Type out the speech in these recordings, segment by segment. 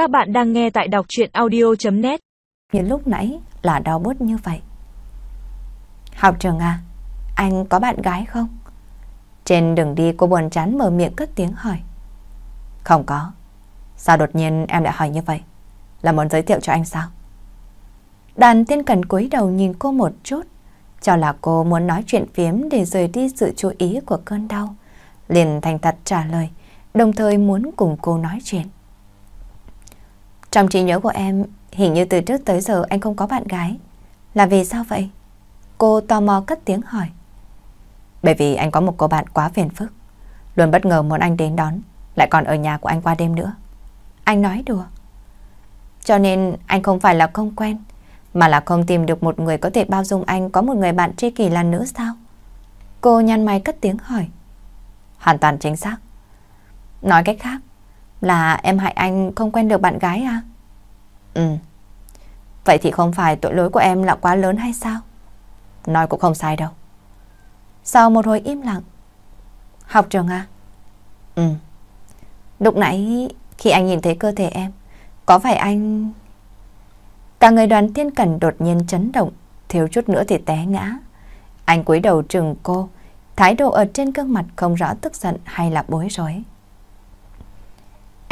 Các bạn đang nghe tại đọc chuyện audio.net Như lúc nãy là đau bút như vậy. Học trường à, anh có bạn gái không? Trên đường đi cô buồn chán mở miệng cất tiếng hỏi. Không có. Sao đột nhiên em lại hỏi như vậy? Là muốn giới thiệu cho anh sao? Đàn tiên cần cúi đầu nhìn cô một chút, cho là cô muốn nói chuyện phiếm để rời đi sự chú ý của cơn đau. Liền thành thật trả lời, đồng thời muốn cùng cô nói chuyện. Trong trí nhớ của em, hình như từ trước tới giờ anh không có bạn gái. Là vì sao vậy? Cô tò mò cất tiếng hỏi. Bởi vì anh có một cô bạn quá phiền phức. Luôn bất ngờ muốn anh đến đón, lại còn ở nhà của anh qua đêm nữa. Anh nói đùa. Cho nên anh không phải là không quen, mà là không tìm được một người có thể bao dung anh có một người bạn tri kỷ là nữ sao? Cô nhăn mày cất tiếng hỏi. Hoàn toàn chính xác. Nói cách khác, là em hại anh không quen được bạn gái à? Ừ. Vậy thì không phải tội lỗi của em là quá lớn hay sao? Nói cũng không sai đâu. Sau một hồi im lặng. Học trường à? Ừ. Lúc nãy khi anh nhìn thấy cơ thể em, có phải anh... Cả người đoàn thiên cẩn đột nhiên chấn động, thiếu chút nữa thì té ngã. Anh cúi đầu trừng cô, thái độ ở trên gương mặt không rõ tức giận hay là bối rối.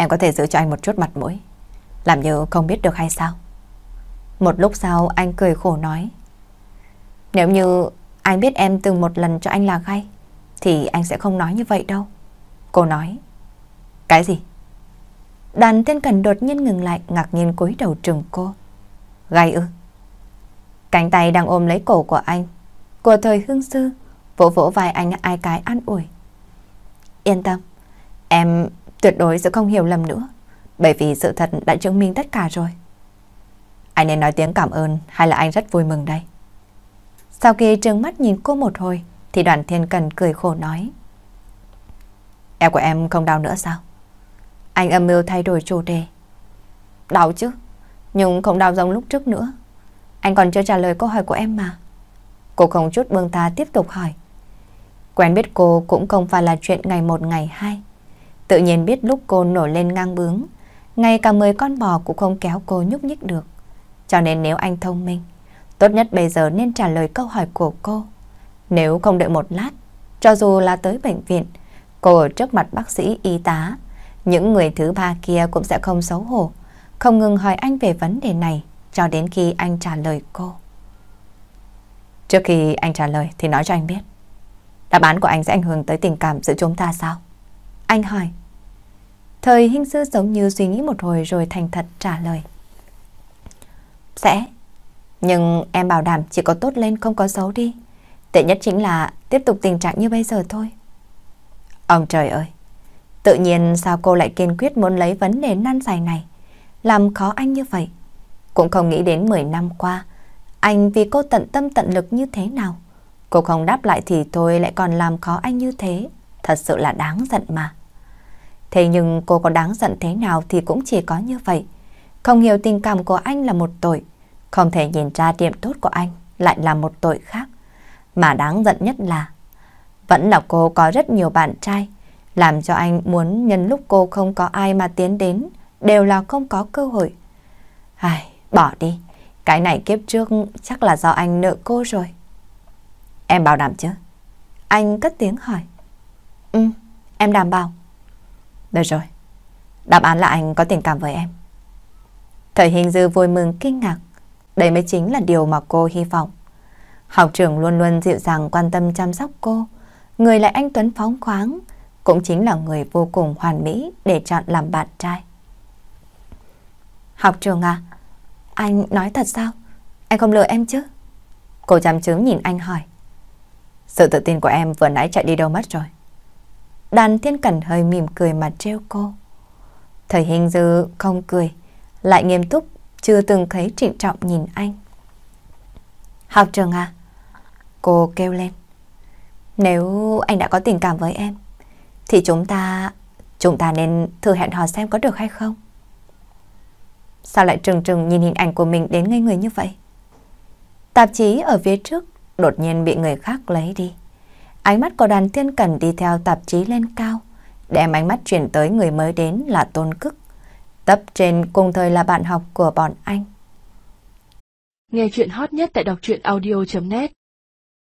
Em có thể giữ cho anh một chút mặt mũi, làm như không biết được hay sao? Một lúc sau anh cười khổ nói. Nếu như anh biết em từng một lần cho anh là gay, thì anh sẽ không nói như vậy đâu. Cô nói. Cái gì? Đàn thiên cần đột nhiên ngừng lại ngạc nhiên cúi đầu trừng cô. Gai ư? Cánh tay đang ôm lấy cổ của anh. Của thời hương sư, vỗ vỗ vai anh ai cái an ủi. Yên tâm, em tuyệt đối sẽ không hiểu lầm nữa. Bởi vì sự thật đã chứng minh tất cả rồi. Anh nên nói tiếng cảm ơn hay là anh rất vui mừng đây? Sau khi trừng mắt nhìn cô một hồi, thì đoàn thiên cần cười khổ nói. Eo của em không đau nữa sao? Anh âm mưu thay đổi chủ đề. Đau chứ, nhưng không đau giống lúc trước nữa. Anh còn chưa trả lời câu hỏi của em mà. Cô không chút bương ta tiếp tục hỏi. Quen biết cô cũng không phải là chuyện ngày một ngày hai. Tự nhiên biết lúc cô nổi lên ngang bướng, ngay cả mười con bò cũng không kéo cô nhúc nhích được. Cho nên nếu anh thông minh, tốt nhất bây giờ nên trả lời câu hỏi của cô. Nếu không đợi một lát, cho dù là tới bệnh viện, cô ở trước mặt bác sĩ y tá, những người thứ ba kia cũng sẽ không xấu hổ, không ngừng hỏi anh về vấn đề này cho đến khi anh trả lời cô. Trước khi anh trả lời thì nói cho anh biết, đáp án của anh sẽ ảnh hưởng tới tình cảm giữa chúng ta sao? Anh hỏi. Thời hình sư giống như suy nghĩ một hồi rồi thành thật trả lời. Sẽ. Nhưng em bảo đảm chỉ có tốt lên không có xấu đi. Tệ nhất chính là tiếp tục tình trạng như bây giờ thôi. Ông trời ơi! Tự nhiên sao cô lại kiên quyết muốn lấy vấn đề nan dài này? Làm khó anh như vậy. Cũng không nghĩ đến 10 năm qua. Anh vì cô tận tâm tận lực như thế nào? Cô không đáp lại thì thôi, lại còn làm khó anh như thế. Thật sự là đáng giận mà. Thế nhưng cô có đáng giận thế nào thì cũng chỉ có như vậy. Không hiểu tình cảm của anh là một tội. Không thể nhìn ra điểm tốt của anh lại là một tội khác. Mà đáng giận nhất là vẫn là cô có rất nhiều bạn trai làm cho anh muốn nhân lúc cô không có ai mà tiến đến đều là không có cơ hội. Ai, bỏ đi. Cái này kiếp trước chắc là do anh nợ cô rồi. Em bảo đảm chứ? Anh cất tiếng hỏi. Ừ, em đảm bảo. Được rồi, đáp án là anh có tình cảm với em. Thời hình dư vui mừng kinh ngạc. Đây mới chính là điều mà cô hy vọng. Học trưởng luôn luôn dịu dàng quan tâm chăm sóc cô. Người lại anh Tuấn phóng khoáng, cũng chính là người vô cùng hoàn mỹ để chọn làm bạn trai. Học trường à, anh nói thật sao? Anh không lừa em chứ? Cô chăm chứng nhìn anh hỏi. Sự tự tin của em vừa nãy chạy đi đâu mất rồi? Đàn thiên cẩn hơi mỉm cười mà treo cô. Thời hình dư không cười, lại nghiêm túc, chưa từng thấy trịnh trọng nhìn anh. Học trường à? Cô kêu lên. Nếu anh đã có tình cảm với em, thì chúng ta... Chúng ta nên thử hẹn hò xem có được hay không? Sao lại trừng trừng nhìn hình ảnh của mình đến ngây người như vậy? Tạp chí ở phía trước đột nhiên bị người khác lấy đi. Ánh mắt của đoàn thiên cẩn đi theo tạp chí lên cao, đem ánh mắt chuyển tới người mới đến là Tôn Cức. tập trên cùng thời là bạn học của bọn anh. Nghe chuyện hot nhất tại đọc truyện audio.net